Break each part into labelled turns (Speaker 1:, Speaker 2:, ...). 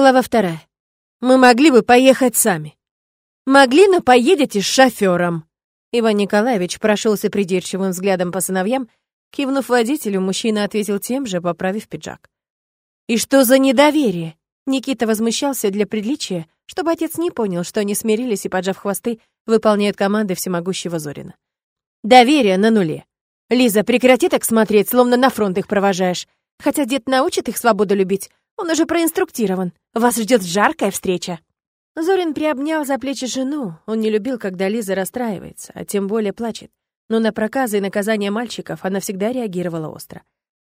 Speaker 1: Глава вторая. Мы могли бы поехать сами. Могли, но поедете с шофером. Иван Николаевич прошелся придирчивым взглядом по сыновьям. Кивнув водителю, мужчина ответил тем же, поправив пиджак. «И что за недоверие?» Никита возмущался для приличия, чтобы отец не понял, что они смирились и, поджав хвосты, выполняют команды всемогущего Зорина. «Доверие на нуле. Лиза, прекрати так смотреть, словно на фронт их провожаешь. Хотя дед научит их свободу любить, он уже проинструктирован. Вас ждет жаркая встреча». Зорин приобнял за плечи жену. Он не любил, когда Лиза расстраивается, а тем более плачет. Но на проказы и наказания мальчиков она всегда реагировала остро.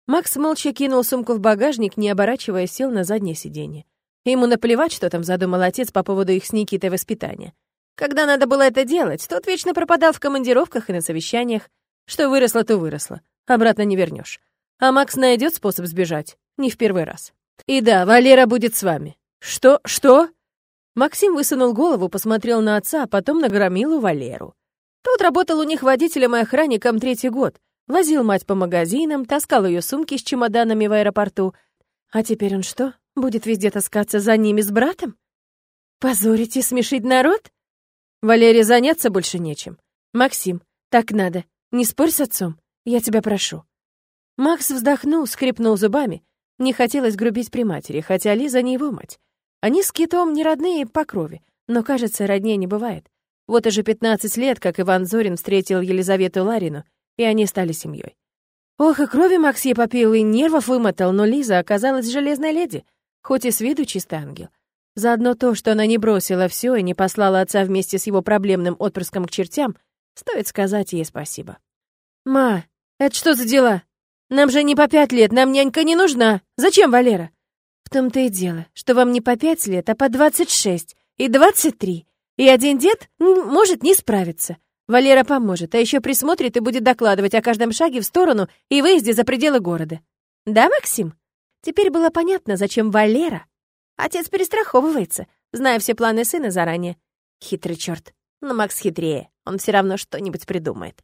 Speaker 1: Макс молча кинул сумку в багажник, не оборачиваясь, сел на заднее сиденье. Ему наплевать, что там задумал отец по поводу их с Никитой воспитания. Когда надо было это делать, тот вечно пропадал в командировках и на совещаниях. Что выросло, то выросло. Обратно не вернешь. А Макс найдет способ сбежать. Не в первый раз. И да, Валера будет с вами. Что? Что? Максим высунул голову, посмотрел на отца, а потом на громилу Валеру. Тот работал у них водителем и охранником третий год. Возил мать по магазинам, таскал ее сумки с чемоданами в аэропорту. А теперь он что, будет везде таскаться за ними с братом? Позорить и смешить народ? Валере заняться больше нечем. Максим, так надо. Не спорь с отцом. Я тебя прошу. Макс вздохнул, скрипнул зубами. Не хотелось грубить при матери, хотя Лиза не его мать. Они с Китом не родные по крови, но, кажется, роднее не бывает. Вот уже 15 лет, как Иван Зорин встретил Елизавету Ларину, и они стали семьей. Ох, и крови Макс ей попил, и нервов вымотал, но Лиза оказалась железной леди, хоть и с виду чистый ангел. Заодно то, что она не бросила все и не послала отца вместе с его проблемным отпрыском к чертям, стоит сказать ей спасибо. «Ма, это что за дела? Нам же не по пять лет, нам нянька не нужна. Зачем, Валера?» «В том-то и дело, что вам не по пять лет, а по двадцать шесть и двадцать три. И один дед может не справиться. Валера поможет, а еще присмотрит и будет докладывать о каждом шаге в сторону и выезде за пределы города. Да, Максим? Теперь было понятно, зачем Валера. Отец перестраховывается, зная все планы сына заранее. Хитрый черт. Но Макс хитрее, он все равно что-нибудь придумает.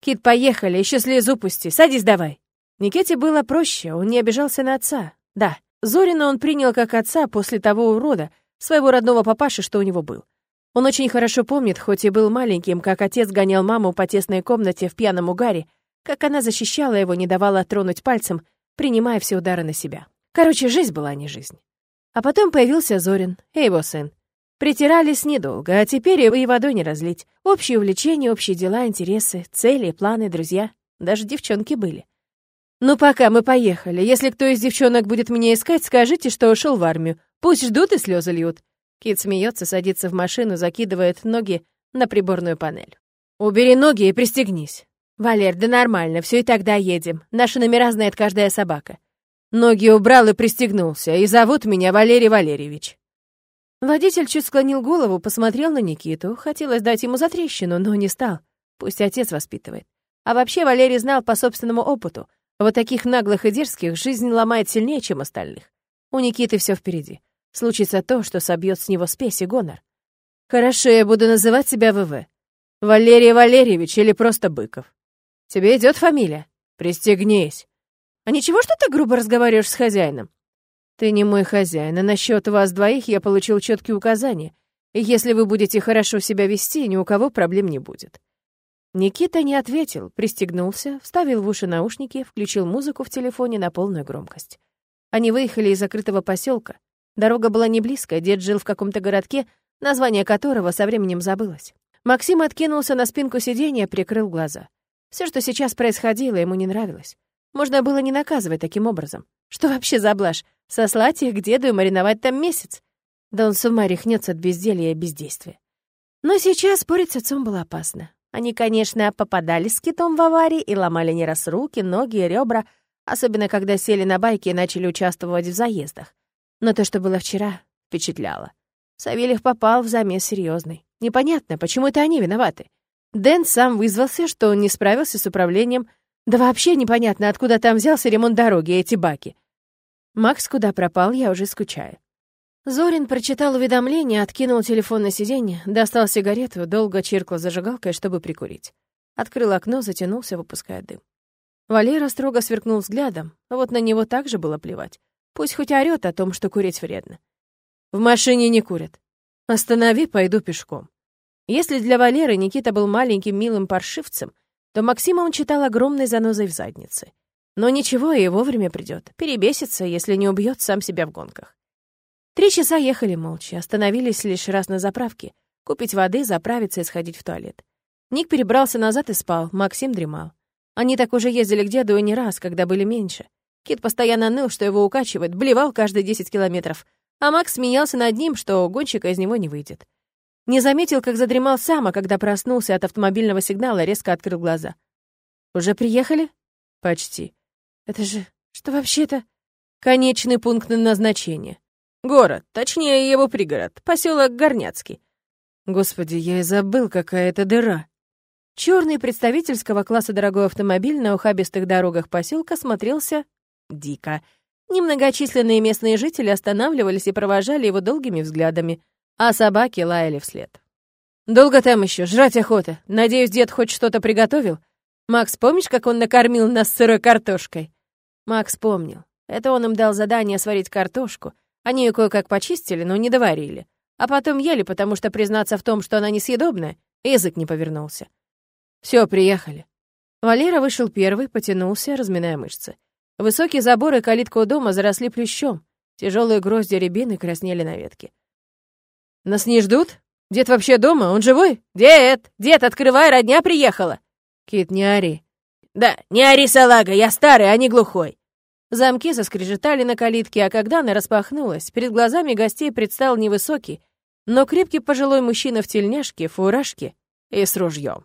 Speaker 1: Кит, поехали, еще слезу пусти, садись давай. Никите было проще, он не обижался на отца. Да, Зорина он принял как отца после того урода, своего родного папаши, что у него был. Он очень хорошо помнит, хоть и был маленьким, как отец гонял маму по тесной комнате в пьяном угаре, как она защищала его, не давала тронуть пальцем, принимая все удары на себя. Короче, жизнь была не жизнь. А потом появился Зорин и его сын. Притирались недолго, а теперь и водой не разлить. Общие увлечения, общие дела, интересы, цели, планы, друзья. Даже девчонки были. «Ну, пока мы поехали. Если кто из девчонок будет меня искать, скажите, что ушел в армию. Пусть ждут и слезы льют. Кит смеется, садится в машину, закидывает ноги на приборную панель. «Убери ноги и пристегнись». «Валер, да нормально, все и тогда едем. Наши номера знает каждая собака». Ноги убрал и пристегнулся, и зовут меня Валерий Валерьевич. Водитель чуть склонил голову, посмотрел на Никиту. Хотелось дать ему затрещину, но не стал. Пусть отец воспитывает. А вообще Валерий знал по собственному опыту. Вот таких наглых и дерзких жизнь ломает сильнее, чем остальных. У Никиты все впереди. Случится то, что собьет с него спесь и гонор. Хорошо, я буду называть тебя ВВ. Валерий Валерьевич или просто Быков. Тебе идет фамилия? Пристегнись. А ничего, что ты грубо разговариваешь с хозяином? Ты не мой хозяин, и насчет вас двоих я получил четкие указания. И если вы будете хорошо себя вести, ни у кого проблем не будет. Никита не ответил, пристегнулся, вставил в уши наушники, включил музыку в телефоне на полную громкость. Они выехали из закрытого поселка. Дорога была не близкая, дед жил в каком-то городке, название которого со временем забылось. Максим откинулся на спинку сиденья, прикрыл глаза. Все, что сейчас происходило, ему не нравилось. Можно было не наказывать таким образом. Что вообще за блажь? Сослать их к деду и мариновать там месяц? Да он с ума рехнется от безделья и бездействия. Но сейчас спорить с отцом было опасно. Они, конечно, попадались с китом в аварии и ломали не раз руки, ноги и ребра, особенно когда сели на байки и начали участвовать в заездах. Но то, что было вчера, впечатляло. Савельев попал в замес серьезный. Непонятно, почему это они виноваты. Дэн сам вызвался, что он не справился с управлением. Да вообще непонятно, откуда там взялся ремонт дороги и эти баки. Макс куда пропал, я уже скучаю. Зорин прочитал уведомление, откинул телефон на сиденье, достал сигарету, долго чиркал зажигалкой, чтобы прикурить. Открыл окно, затянулся, выпуская дым. Валера строго сверкнул взглядом, а вот на него также было плевать. Пусть хоть орёт о том, что курить вредно. В машине не курят. Останови, пойду пешком. Если для Валеры Никита был маленьким милым паршивцем, то Максима он читал огромной занозой в заднице. Но ничего, и вовремя придет. Перебесится, если не убьет сам себя в гонках. Три часа ехали молча, остановились лишь раз на заправке. Купить воды, заправиться и сходить в туалет. Ник перебрался назад и спал, Максим дремал. Они так уже ездили к деду и не раз, когда были меньше. Кит постоянно ныл, что его укачивает, блевал каждые 10 километров, а Макс смеялся над ним, что гонщика из него не выйдет. Не заметил, как задремал сам, а когда проснулся от автомобильного сигнала, резко открыл глаза. «Уже приехали?» «Почти. Это же... Что вообще-то?» «Конечный пункт назначения. Город, точнее его пригород, поселок Горняцкий. Господи, я и забыл, какая это дыра. Черный представительского класса дорогой автомобиль на ухабистых дорогах поселка смотрелся дико. Немногочисленные местные жители останавливались и провожали его долгими взглядами, а собаки лаяли вслед. «Долго там еще? Жрать охота. Надеюсь, дед хоть что-то приготовил? Макс, помнишь, как он накормил нас сырой картошкой?» Макс помнил. Это он им дал задание сварить картошку, они ее кое-как почистили, но не доварили. А потом ели, потому что признаться в том, что она несъедобная, язык не повернулся. Все, приехали. Валера вышел первый, потянулся, разминая мышцы. Высокие заборы калитка у дома заросли плющом. Тяжелые грозди рябины краснели на ветке. «Нас не ждут? Дед вообще дома? Он живой? Дед! Дед, открывай, родня приехала!» «Кит, не ори!» «Да, не ори, салага, я старый, а не глухой!» Замки заскрежетали на калитке, а когда она распахнулась, перед глазами гостей предстал невысокий, но крепкий пожилой мужчина в тельняшке, фуражке и с ружьем.